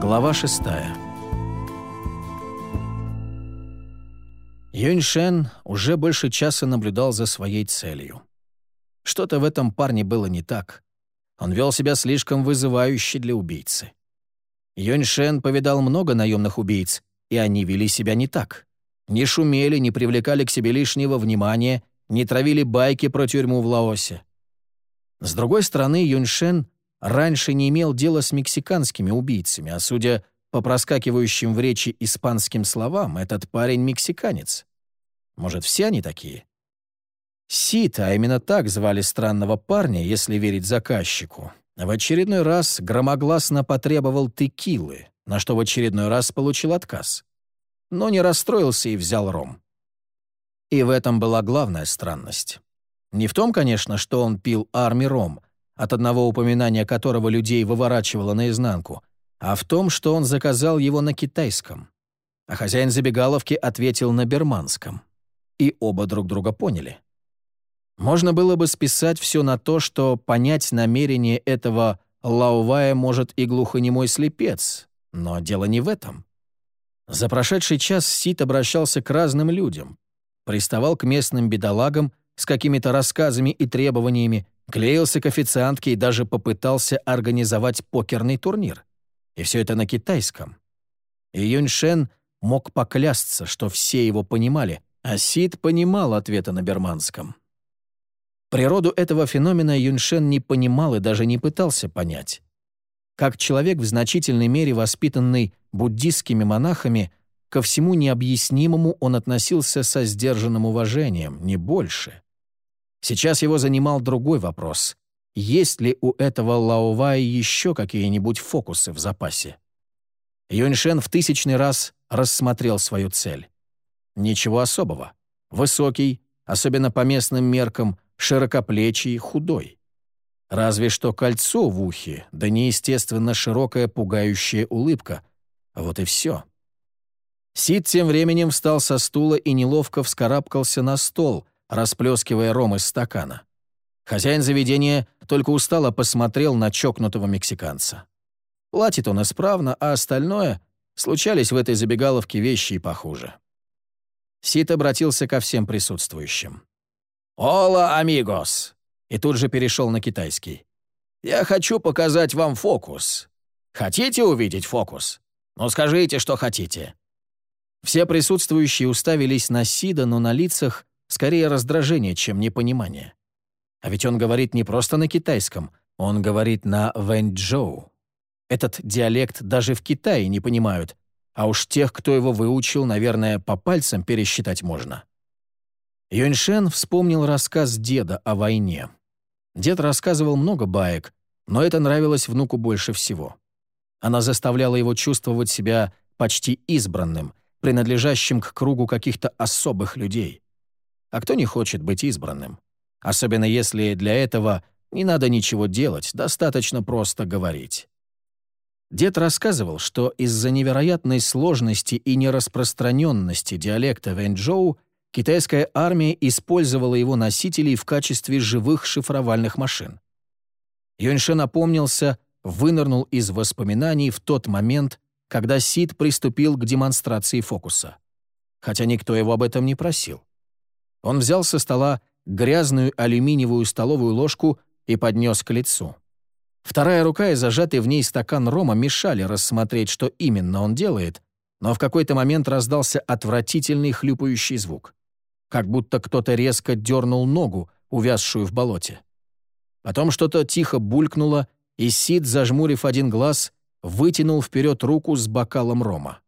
Глава шестая. Юньшен уже больше часа наблюдал за своей целью. Что-то в этом парне было не так. Он вел себя слишком вызывающе для убийцы. Юньшен повидал много наемных убийц, и они вели себя не так. Не шумели, не привлекали к себе лишнего внимания, не травили байки про тюрьму в Лаосе. С другой стороны, Юньшен раньше не имел дела с мексиканскими убийцами, а судя по проскакивающим в речи испанским словам, этот парень мексиканец. Может, все они такие? Сит, а именно так звали странного парня, если верить заказчику, в очередной раз громогласно потребовал текилы, на что в очередной раз получил отказ. Но не расстроился и взял ром. И в этом была главная странность. Не в том, конечно, что он пил арми ром, от одного упоминания которого людей выворачивало наизнанку, а в том, что он заказал его на китайском. А хозяин забегаловки ответил на берманском. И оба друг друга поняли. Можно было бы списать все на то, что понять намерение этого Лаувая может и глухонемой слепец, но дело не в этом. За прошедший час Сид обращался к разным людям, приставал к местным бедолагам с какими-то рассказами и требованиями, клеился к официантке и даже попытался организовать покерный турнир. И все это на китайском. И Юньшен мог поклясться, что все его понимали, а Сид понимал ответы на берманском. Природу этого феномена Юньшен не понимал и даже не пытался понять. Как человек в значительной мере воспитанный буддистскими монахами, ко всему необъяснимому он относился со сдержанным уважением, не больше. Сейчас его занимал другой вопрос. Есть ли у этого Лаовая еще какие-нибудь фокусы в запасе? Юньшен в тысячный раз рассмотрел свою цель. Ничего особого. Высокий, особенно по местным меркам, широкоплечий, худой. Разве что кольцо в ухе, да неестественно широкая пугающая улыбка. Вот и все. Сид тем временем встал со стула и неловко вскарабкался на стол, расплескивая ром из стакана. Хозяин заведения только устало посмотрел на чокнутого мексиканца. Платит он исправно, а остальное — случались в этой забегаловке вещи и похуже. Сид обратился ко всем присутствующим. «Ола, амигос!» И тут же перешел на китайский. «Я хочу показать вам фокус. Хотите увидеть фокус? Ну скажите, что хотите». Все присутствующие уставились на Сида, но на лицах скорее раздражение, чем непонимание. А ведь он говорит не просто на китайском, он говорит на вэньчжоу. Этот диалект даже в Китае не понимают, а уж тех, кто его выучил, наверное, по пальцам пересчитать можно. Юньшен вспомнил рассказ деда о войне. Дед рассказывал много баек, но это нравилось внуку больше всего. Она заставляла его чувствовать себя почти избранным, принадлежащим к кругу каких-то особых людей. А кто не хочет быть избранным? Особенно если для этого не надо ничего делать, достаточно просто говорить. Дед рассказывал, что из-за невероятной сложности и нераспространенности диалекта Вэньчжоу китайская армия использовала его носителей в качестве живых шифровальных машин. Юньше напомнился, вынырнул из воспоминаний в тот момент, когда Сид приступил к демонстрации фокуса. Хотя никто его об этом не просил. Он взял со стола грязную алюминиевую столовую ложку и поднес к лицу. Вторая рука и зажатый в ней стакан рома мешали рассмотреть, что именно он делает, но в какой-то момент раздался отвратительный хлюпающий звук как будто кто-то резко дернул ногу, увязшую в болоте. Потом что-то тихо булькнуло, и Сид, зажмурив один глаз, вытянул вперед руку с бокалом рома.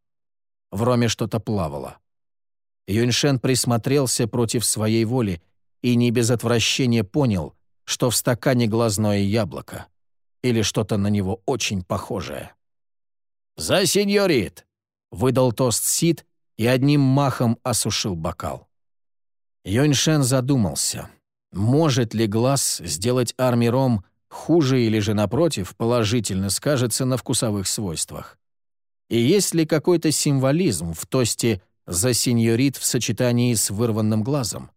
В роме что-то плавало. Юньшен присмотрелся против своей воли и не без отвращения понял, что в стакане глазное яблоко или что-то на него очень похожее. «За сеньорит!» — выдал тост Сид и одним махом осушил бокал. Йоньшен задумался, может ли глаз сделать армиром хуже или же, напротив, положительно скажется на вкусовых свойствах. И есть ли какой-то символизм в тосте «за сеньорит» в сочетании с вырванным глазом?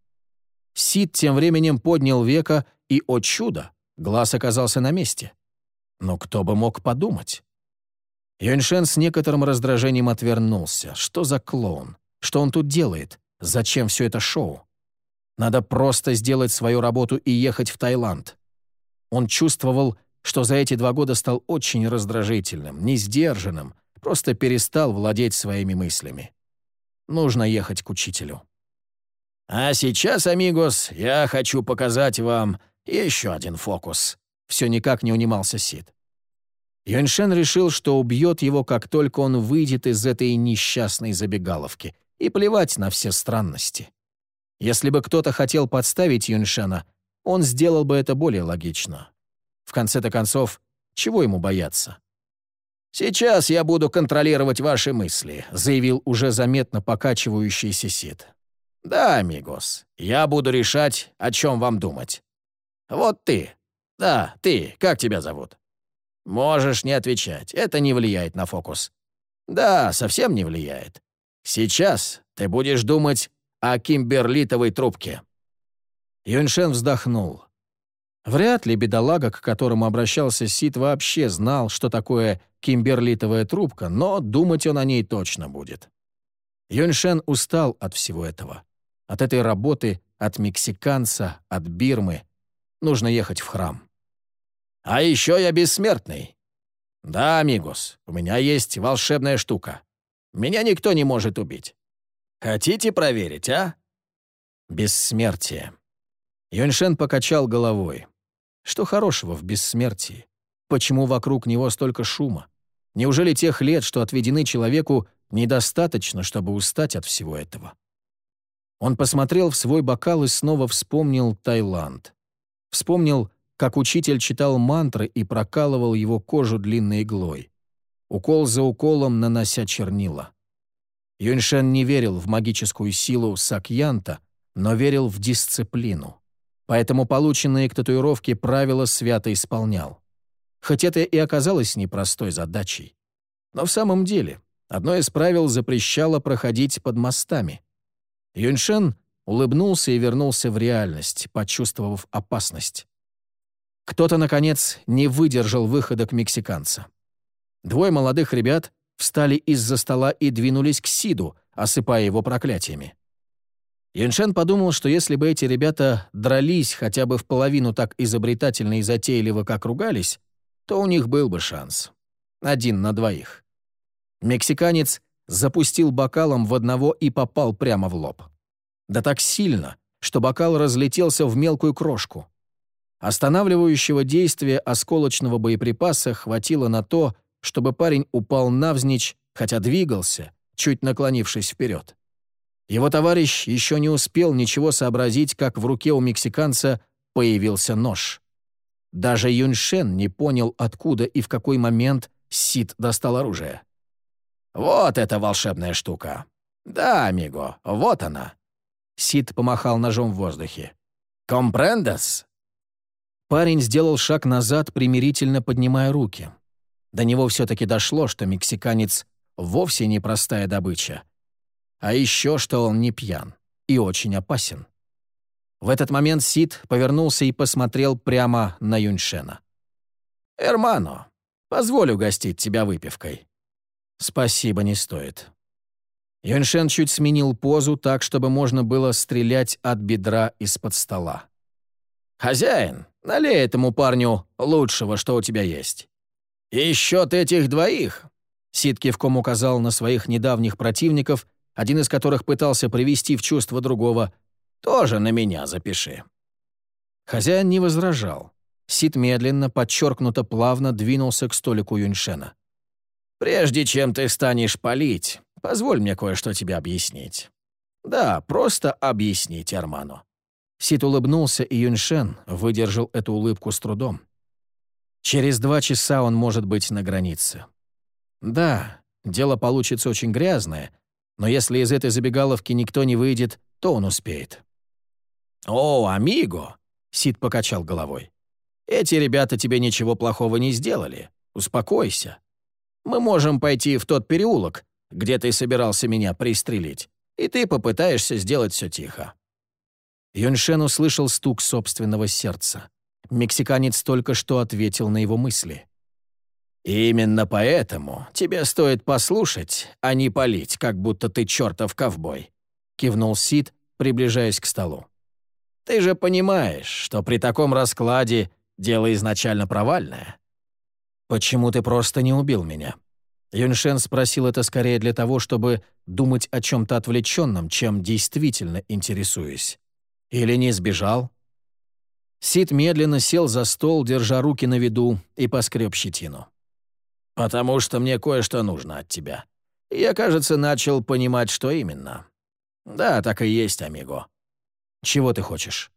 Сид тем временем поднял века, и, о чудо, глаз оказался на месте. Но кто бы мог подумать? Юньшен с некоторым раздражением отвернулся. Что за клоун? Что он тут делает? Зачем все это шоу? Надо просто сделать свою работу и ехать в Таиланд. Он чувствовал, что за эти два года стал очень раздражительным, несдержанным, просто перестал владеть своими мыслями. Нужно ехать к учителю. «А сейчас, амигос, я хочу показать вам еще один фокус», — все никак не унимался Сид. Юньшен решил, что убьет его, как только он выйдет из этой несчастной забегаловки, и плевать на все странности. Если бы кто-то хотел подставить Юньшена, он сделал бы это более логично. В конце-то концов, чего ему бояться? «Сейчас я буду контролировать ваши мысли», — заявил уже заметно покачивающийся Сид. «Да, амигос, я буду решать, о чем вам думать. Вот ты. Да, ты, как тебя зовут?» Можешь не отвечать, это не влияет на фокус. Да, совсем не влияет. Сейчас ты будешь думать о кимберлитовой трубке. Юньшен вздохнул. Вряд ли бедолага, к которому обращался Сид, вообще знал, что такое кимберлитовая трубка, но думать он о ней точно будет. Юньшен устал от всего этого. От этой работы, от мексиканца, от Бирмы. Нужно ехать в храм. А еще я бессмертный. Да, амигос, у меня есть волшебная штука. Меня никто не может убить. Хотите проверить, а? Бессмертие. Юньшен покачал головой. Что хорошего в бессмертии? Почему вокруг него столько шума? Неужели тех лет, что отведены человеку, недостаточно, чтобы устать от всего этого? Он посмотрел в свой бокал и снова вспомнил Таиланд. Вспомнил как учитель читал мантры и прокалывал его кожу длинной иглой. Укол за уколом нанося чернила. Юньшен не верил в магическую силу Сакьянта, но верил в дисциплину. Поэтому полученные к татуировке правила свято исполнял. Хоть это и оказалось непростой задачей. Но в самом деле, одно из правил запрещало проходить под мостами. Юньшен улыбнулся и вернулся в реальность, почувствовав опасность. Кто-то, наконец, не выдержал выхода к мексиканца. Двое молодых ребят встали из-за стола и двинулись к Сиду, осыпая его проклятиями. Юншен подумал, что если бы эти ребята дрались хотя бы в половину так изобретательно и затейливо, как ругались, то у них был бы шанс. Один на двоих. Мексиканец запустил бокалом в одного и попал прямо в лоб. Да так сильно, что бокал разлетелся в мелкую крошку. Останавливающего действия осколочного боеприпаса хватило на то, чтобы парень упал навзничь, хотя двигался, чуть наклонившись вперед. Его товарищ еще не успел ничего сообразить, как в руке у мексиканца появился нож. Даже Юньшен не понял, откуда и в какой момент Сид достал оружие. «Вот эта волшебная штука! Да, амиго, вот она!» Сид помахал ножом в воздухе. «Компрендес?» Парень сделал шаг назад, примирительно поднимая руки. До него все-таки дошло, что мексиканец вовсе не простая добыча. А еще, что он не пьян и очень опасен. В этот момент Сид повернулся и посмотрел прямо на Юньшена. «Эрмано, позволь угостить тебя выпивкой». «Спасибо, не стоит». Юньшен чуть сменил позу так, чтобы можно было стрелять от бедра из-под стола. «Хозяин, налей этому парню лучшего, что у тебя есть. И счет этих двоих...» Сид кивком указал на своих недавних противников, один из которых пытался привести в чувство другого. «Тоже на меня запиши». Хозяин не возражал. Сид медленно, подчеркнуто плавно двинулся к столику Юньшена. «Прежде чем ты станешь палить, позволь мне кое-что тебе объяснить. Да, просто объяснить Арману. Сид улыбнулся, и Юньшен выдержал эту улыбку с трудом. Через два часа он может быть на границе. Да, дело получится очень грязное, но если из этой забегаловки никто не выйдет, то он успеет. «О, амиго!» — Сид покачал головой. «Эти ребята тебе ничего плохого не сделали. Успокойся. Мы можем пойти в тот переулок, где ты собирался меня пристрелить, и ты попытаешься сделать все тихо. Юньшен услышал стук собственного сердца. Мексиканец только что ответил на его мысли. именно поэтому тебе стоит послушать, а не палить, как будто ты чертов ковбой», — кивнул Сид, приближаясь к столу. «Ты же понимаешь, что при таком раскладе дело изначально провальное». «Почему ты просто не убил меня?» Юньшен спросил это скорее для того, чтобы думать о чем-то отвлеченном, чем действительно интересуясь. «Или не сбежал?» Сид медленно сел за стол, держа руки на виду, и поскреб щетину. «Потому что мне кое-что нужно от тебя. Я, кажется, начал понимать, что именно. Да, так и есть, амиго. Чего ты хочешь?»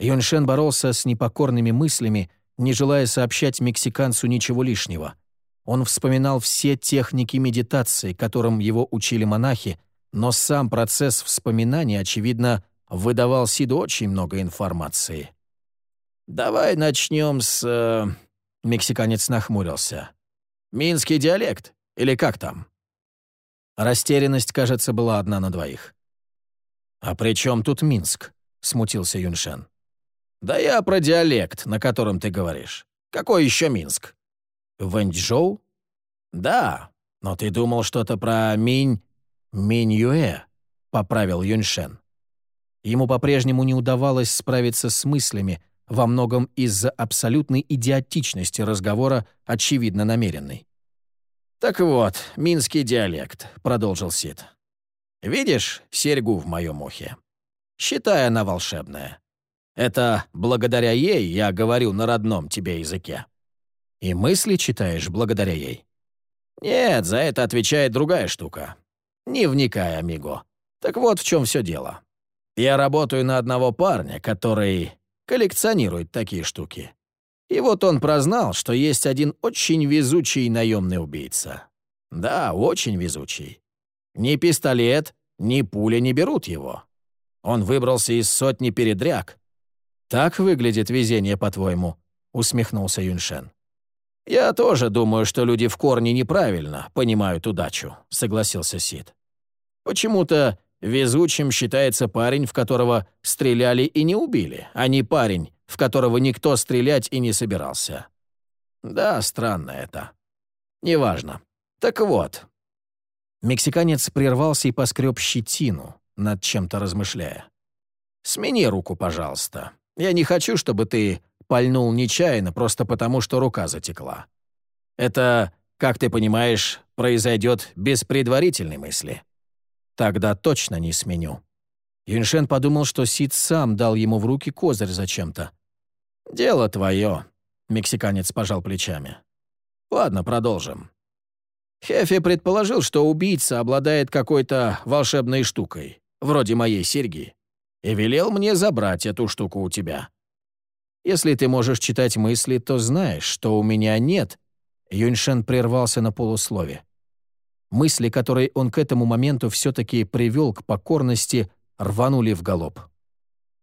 Юньшен боролся с непокорными мыслями, не желая сообщать мексиканцу ничего лишнего. Он вспоминал все техники медитации, которым его учили монахи, но сам процесс вспоминания, очевидно, выдавал Сиду очень много информации. «Давай начнем с...» э, Мексиканец нахмурился. «Минский диалект? Или как там?» Растерянность, кажется, была одна на двоих. «А при чем тут Минск?» — смутился Юншен. «Да я про диалект, на котором ты говоришь. Какой еще Минск?» «Вэньчжоу?» «Да, но ты думал что-то про Минь...» «Минь-Юэ», — поправил Юньшен. Ему по-прежнему не удавалось справиться с мыслями, во многом из-за абсолютной идиотичности разговора, очевидно намеренной. «Так вот, минский диалект», — продолжил Сид. «Видишь серьгу в моем ухе? Считай, она волшебная. Это благодаря ей я говорю на родном тебе языке. И мысли читаешь благодаря ей. Нет, за это отвечает другая штука. Не вникай, амиго. Так вот в чем все дело. Я работаю на одного парня, который коллекционирует такие штуки. И вот он прознал, что есть один очень везучий наемный убийца. Да, очень везучий. Ни пистолет, ни пуля не берут его. Он выбрался из сотни передряг. «Так выглядит везение, по-твоему?» — усмехнулся Юньшен. «Я тоже думаю, что люди в корне неправильно понимают удачу», — согласился Сид. «Почему-то Везучим считается парень, в которого стреляли и не убили, а не парень, в которого никто стрелять и не собирался. Да, странно это. Неважно. Так вот. Мексиканец прервался и поскреб щетину, над чем-то размышляя. «Смени руку, пожалуйста. Я не хочу, чтобы ты пальнул нечаянно, просто потому, что рука затекла. Это, как ты понимаешь, произойдет без предварительной мысли». Тогда точно не сменю. Юньшен подумал, что Сид сам дал ему в руки козырь зачем-то. «Дело твое», — мексиканец пожал плечами. «Ладно, продолжим. Хефе предположил, что убийца обладает какой-то волшебной штукой, вроде моей серьги, и велел мне забрать эту штуку у тебя. Если ты можешь читать мысли, то знаешь, что у меня нет». Юньшен прервался на полуслове. Мысли, которые он к этому моменту все-таки привел к покорности, рванули в галоп.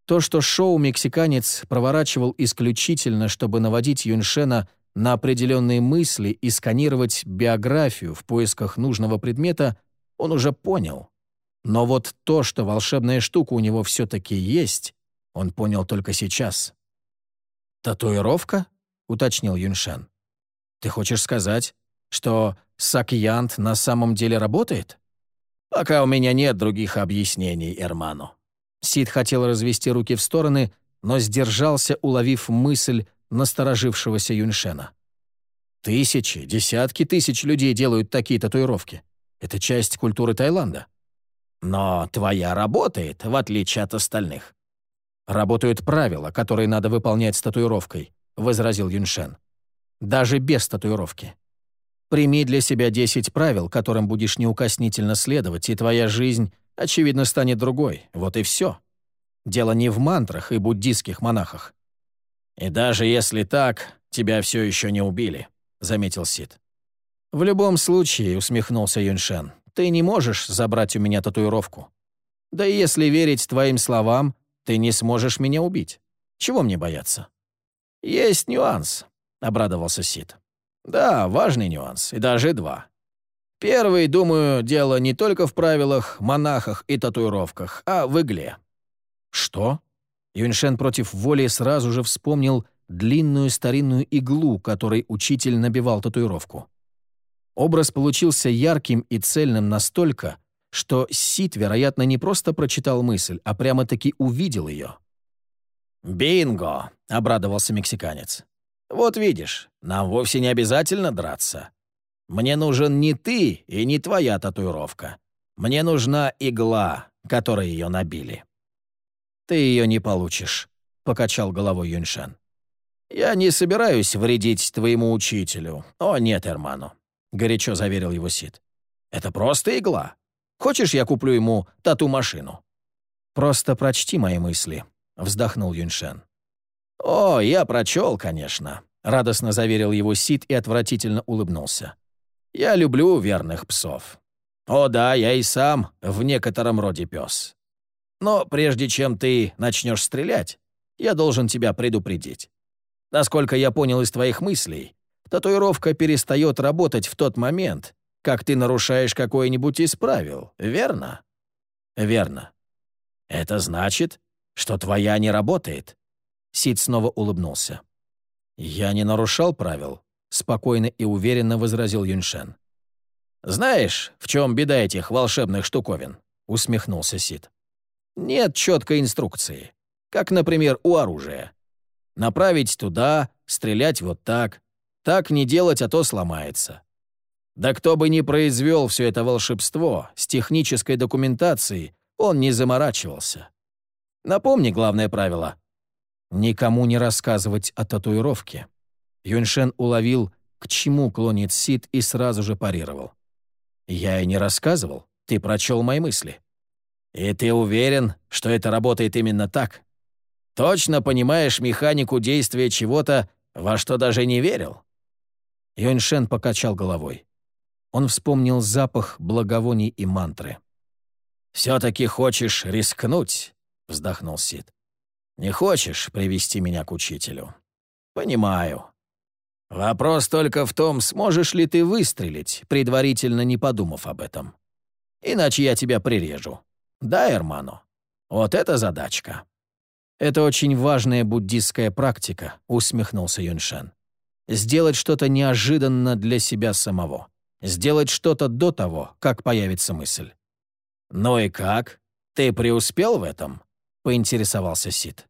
То, что шоу «Мексиканец» проворачивал исключительно, чтобы наводить Юньшена на определенные мысли и сканировать биографию в поисках нужного предмета, он уже понял. Но вот то, что волшебная штука у него все-таки есть, он понял только сейчас. «Татуировка?» — уточнил Юньшен. «Ты хочешь сказать, что Сакьянт на самом деле работает? Пока у меня нет других объяснений, Эрману. Сид хотел развести руки в стороны, но сдержался, уловив мысль насторожившегося Юньшена. Тысячи, десятки тысяч людей делают такие татуировки. Это часть культуры Таиланда. Но твоя работает, в отличие от остальных. Работают правила, которые надо выполнять с татуировкой, возразил Юньшен. Даже без татуировки. Прими для себя 10 правил, которым будешь неукоснительно следовать, и твоя жизнь, очевидно, станет другой. Вот и все. Дело не в мантрах и буддийских монахах. «И даже если так, тебя все еще не убили», — заметил Сид. «В любом случае», — усмехнулся Юньшен, — «ты не можешь забрать у меня татуировку. Да и если верить твоим словам, ты не сможешь меня убить. Чего мне бояться?» «Есть нюанс», — обрадовался Сид. Да, важный нюанс, и даже два. Первый, думаю, дело не только в правилах, монахах и татуировках, а в игле. Что? Юньшен против воли сразу же вспомнил длинную старинную иглу, которой учитель набивал татуировку. Образ получился ярким и цельным настолько, что Сид, вероятно, не просто прочитал мысль, а прямо-таки увидел ее. «Бинго!» — обрадовался мексиканец. «Вот видишь, нам вовсе не обязательно драться. Мне нужен не ты и не твоя татуировка. Мне нужна игла, которой ее набили». «Ты ее не получишь», — покачал головой Юньшан. «Я не собираюсь вредить твоему учителю. О, нет, Эрману», — горячо заверил его Сид. «Это просто игла. Хочешь, я куплю ему тату-машину?» «Просто прочти мои мысли», — вздохнул Юньшен. «О, я прочел, конечно», — радостно заверил его Сид и отвратительно улыбнулся. «Я люблю верных псов. О да, я и сам в некотором роде пес. Но прежде чем ты начнешь стрелять, я должен тебя предупредить. Насколько я понял из твоих мыслей, татуировка перестает работать в тот момент, как ты нарушаешь какое-нибудь из правил, верно? Верно. Это значит, что твоя не работает. Сид снова улыбнулся. «Я не нарушал правил», — спокойно и уверенно возразил Юньшен. «Знаешь, в чем беда этих волшебных штуковин?» — усмехнулся Сид. «Нет четкой инструкции. Как, например, у оружия. Направить туда, стрелять вот так. Так не делать, а то сломается. Да кто бы ни произвел все это волшебство, с технической документацией он не заморачивался. Напомни главное правило. Никому не рассказывать о татуировке. Юньшен уловил, к чему клонит Сид и сразу же парировал. «Я и не рассказывал. Ты прочел мои мысли». «И ты уверен, что это работает именно так? Точно понимаешь механику действия чего-то, во что даже не верил?» Юньшен покачал головой. Он вспомнил запах благовоний и мантры. «Все-таки хочешь рискнуть?» — вздохнул Сид. «Не хочешь привести меня к учителю?» «Понимаю. Вопрос только в том, сможешь ли ты выстрелить, предварительно не подумав об этом. Иначе я тебя прирежу. Да, Эрману? Вот это задачка». «Это очень важная буддистская практика», — усмехнулся Юньшен. «Сделать что-то неожиданно для себя самого. Сделать что-то до того, как появится мысль. «Ну и как? Ты преуспел в этом?» — поинтересовался Сид.